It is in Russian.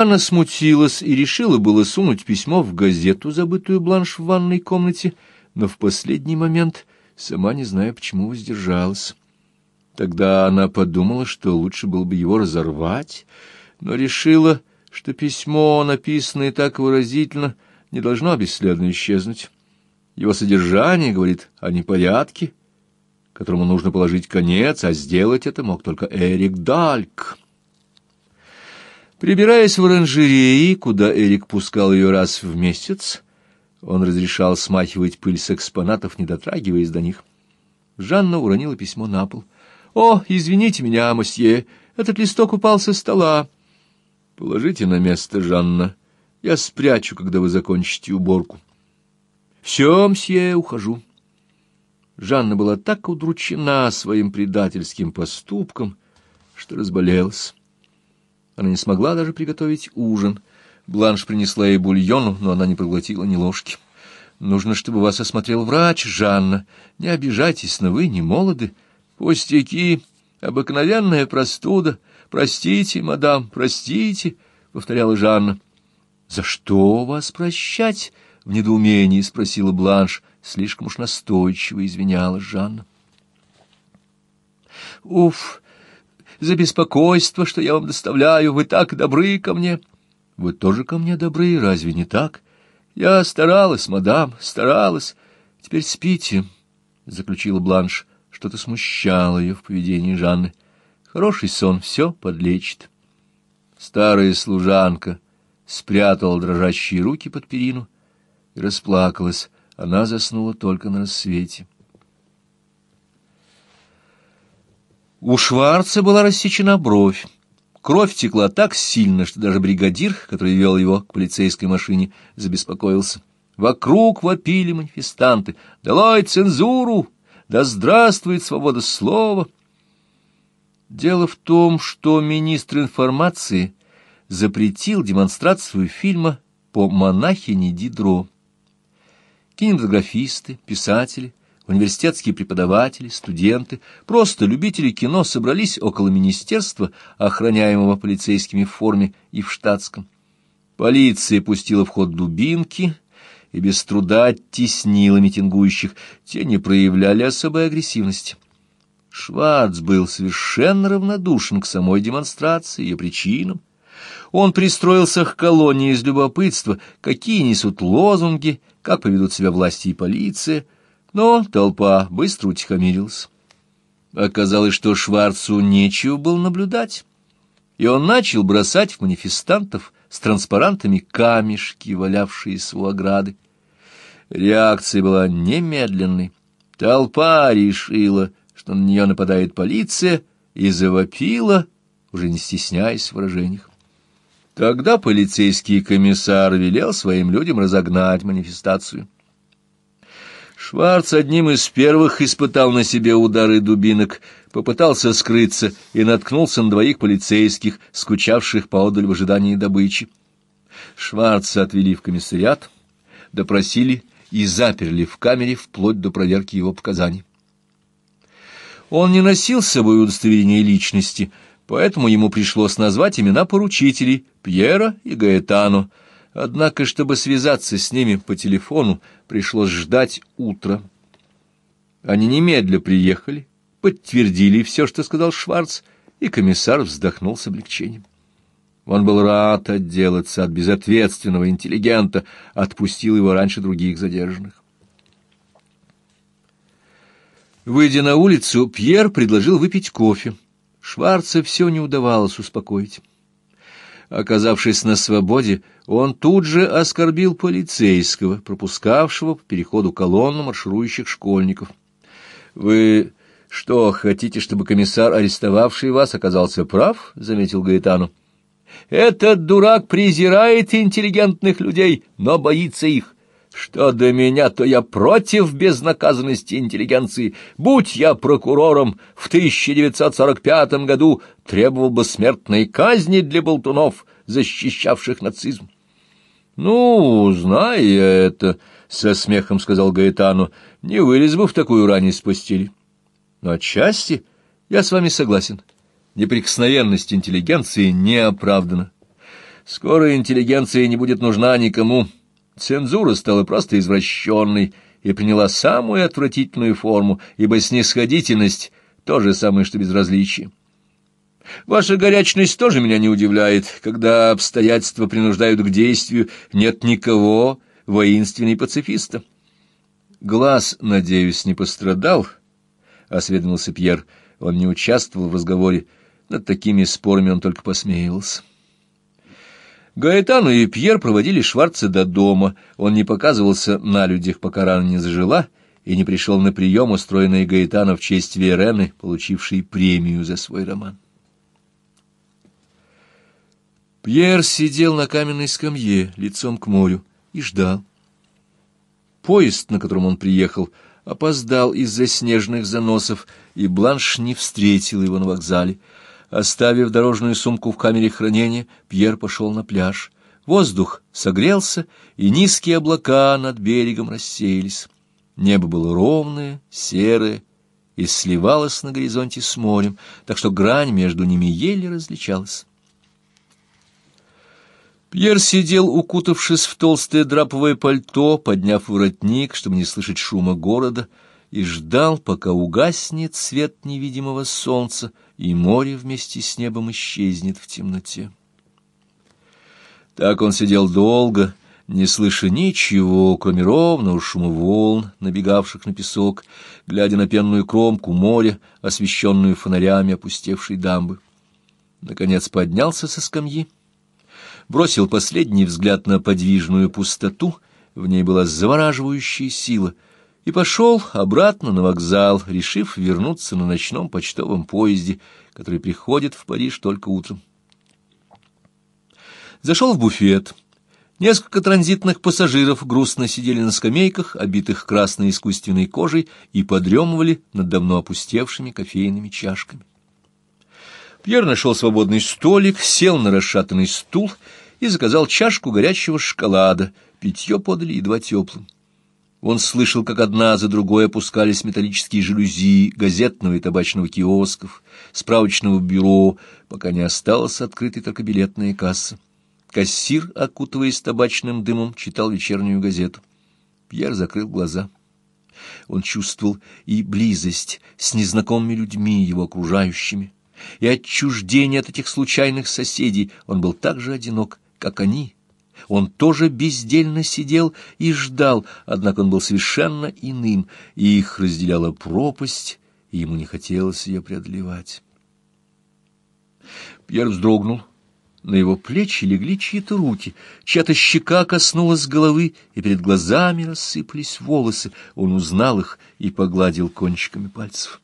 Она смутилась и решила было сунуть письмо в газету, забытую бланш в ванной комнате, но в последний момент, сама не зная почему, воздержалась. Тогда она подумала, что лучше было бы его разорвать, но решила, что письмо, написанное так выразительно, не должно бесследно исчезнуть. Его содержание говорит о непорядке, которому нужно положить конец, а сделать это мог только Эрик Дальк. Прибираясь в оранжереи, куда Эрик пускал ее раз в месяц, он разрешал смахивать пыль с экспонатов, не дотрагиваясь до них. Жанна уронила письмо на пол. «О, извините меня, мосье, этот листок упал со стола». «Положите на место, Жанна. Я спрячу, когда вы закончите уборку». «Все, мсье, ухожу». Жанна была так удручена своим предательским поступком, что разболелась. Она не смогла даже приготовить ужин. Бланш принесла ей бульону, но она не проглотила ни ложки. «Нужно, чтобы вас осмотрел врач, Жанна. Не обижайтесь, но вы не молоды. Пустяки, обыкновенная простуда. Простите, мадам, простите», — повторяла Жанна. «За что вас прощать?» — в недоумении спросила Бланш. Слишком уж настойчиво извинялась Жанна. «Уф!» За беспокойство, что я вам доставляю. Вы так добры ко мне. Вы тоже ко мне добры, разве не так? Я старалась, мадам, старалась. Теперь спите, — заключила Бланш. Что-то смущало ее в поведении Жанны. Хороший сон все подлечит. Старая служанка спрятала дрожащие руки под перину и расплакалась. Она заснула только на рассвете. У Шварца была рассечена бровь. Кровь текла так сильно, что даже бригадир, который вел его к полицейской машине, забеспокоился. Вокруг вопили манифестанты. «Долой цензуру! Да здравствует свобода слова!» Дело в том, что министр информации запретил демонстрацию фильма по монахине Дидро. Кинематографисты, писатели, Университетские преподаватели, студенты, просто любители кино собрались около министерства, охраняемого полицейскими в форме и в штатском. Полиция пустила в ход дубинки и без труда оттеснила митингующих, те не проявляли особой агрессивности. Шварц был совершенно равнодушен к самой демонстрации, ее причинам. Он пристроился к колонии из любопытства, какие несут лозунги, как поведут себя власти и полиция — но толпа быстро утихомирилась. Оказалось, что Шварцу нечего было наблюдать, и он начал бросать в манифестантов с транспарантами камешки, валявшиеся у ограды. Реакция была немедленной. Толпа решила, что на нее нападает полиция, и завопила, уже не стесняясь в выражениях. Тогда полицейский комиссар велел своим людям разогнать манифестацию. Шварц одним из первых испытал на себе удары дубинок, попытался скрыться и наткнулся на двоих полицейских, скучавших поодаль в ожидании добычи. Шварца отвели в комиссариат, допросили и заперли в камере вплоть до проверки его показаний. Он не носил с собой удостоверение личности, поэтому ему пришлось назвать имена поручителей Пьера и Гаэтано, Однако, чтобы связаться с ними по телефону, пришлось ждать утра. Они немедля приехали, подтвердили все, что сказал Шварц, и комиссар вздохнул с облегчением. Он был рад отделаться от безответственного интеллигента, отпустил его раньше других задержанных. Выйдя на улицу, Пьер предложил выпить кофе. Шварца все не удавалось успокоить. Оказавшись на свободе, он тут же оскорбил полицейского, пропускавшего по переходу колонну марширующих школьников. «Вы что, хотите, чтобы комиссар, арестовавший вас, оказался прав?» — заметил Гаэтану. «Этот дурак презирает интеллигентных людей, но боится их. Что до меня, то я против безнаказанности интеллигенции. Будь я прокурором, в 1945 году требовал бы смертной казни для болтунов, защищавших нацизм. — Ну, зная это, — со смехом сказал Гаэтану, — не вылез бы в такую рань из постели. Но отчасти я с вами согласен. Неприкосновенность интеллигенции не оправдана. Скоро интеллигенция не будет нужна никому. Цензура стала просто извращенной и приняла самую отвратительную форму, ибо снисходительность — то же самое, что безразличие. Ваша горячность тоже меня не удивляет. Когда обстоятельства принуждают к действию, нет никого воинственней пацифиста. Глаз, надеюсь, не пострадал, — осведомился Пьер. Он не участвовал в разговоре. Над такими спорами он только посмеивался. Гаэтану и Пьер проводили Шварца до дома. Он не показывался на людях, пока рана не зажила, и не пришел на прием, устроенный Гаэтану в честь Верены, получившей премию за свой роман. Пьер сидел на каменной скамье, лицом к морю, и ждал. Поезд, на котором он приехал, опоздал из-за снежных заносов, и Бланш не встретил его на вокзале. Оставив дорожную сумку в камере хранения, Пьер пошел на пляж. Воздух согрелся, и низкие облака над берегом рассеялись. Небо было ровное, серое, и сливалось на горизонте с морем, так что грань между ними еле различалась. Пьер сидел, укутавшись в толстое драповое пальто, подняв воротник, чтобы не слышать шума города, и ждал, пока угаснет свет невидимого солнца, и море вместе с небом исчезнет в темноте. Так он сидел долго, не слыша ничего, кроме ровного шума волн, набегавших на песок, глядя на пенную кромку моря, освещенную фонарями опустевшей дамбы. Наконец поднялся со скамьи бросил последний взгляд на подвижную пустоту, в ней была завораживающая сила, и пошел обратно на вокзал, решив вернуться на ночном почтовом поезде, который приходит в Париж только утром. Зашел в буфет. Несколько транзитных пассажиров грустно сидели на скамейках, обитых красной искусственной кожей, и подремывали над давно опустевшими кофейными чашками. Пьер нашел свободный столик, сел на расшатанный стул и заказал чашку горячего шоколада. Питье подали едва теплым. Он слышал, как одна за другой опускались металлические жалюзи газетного и табачного киосков, справочного бюро, пока не осталась открытой только билетная касса. Кассир, окутываясь табачным дымом, читал вечернюю газету. Пьер закрыл глаза. Он чувствовал и близость с незнакомыми людьми, его окружающими, и отчуждение от этих случайных соседей. Он был так же одинок, как они. Он тоже бездельно сидел и ждал, однако он был совершенно иным, и их разделяла пропасть, и ему не хотелось ее преодолевать. Пьер вздрогнул. На его плечи легли чьи-то руки, чья-то щека коснулась головы, и перед глазами рассыпались волосы. Он узнал их и погладил кончиками пальцев.